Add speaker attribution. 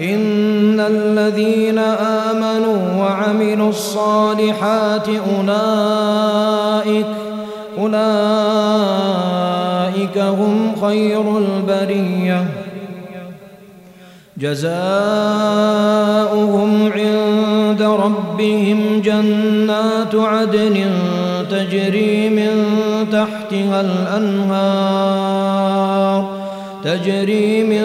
Speaker 1: إن الذين آمنوا وعملوا الصالحات أولئك أولئك هم خير البرية. جزاؤهم عند ربهم جنات عدن تجري من تحتها الأنهار تجري من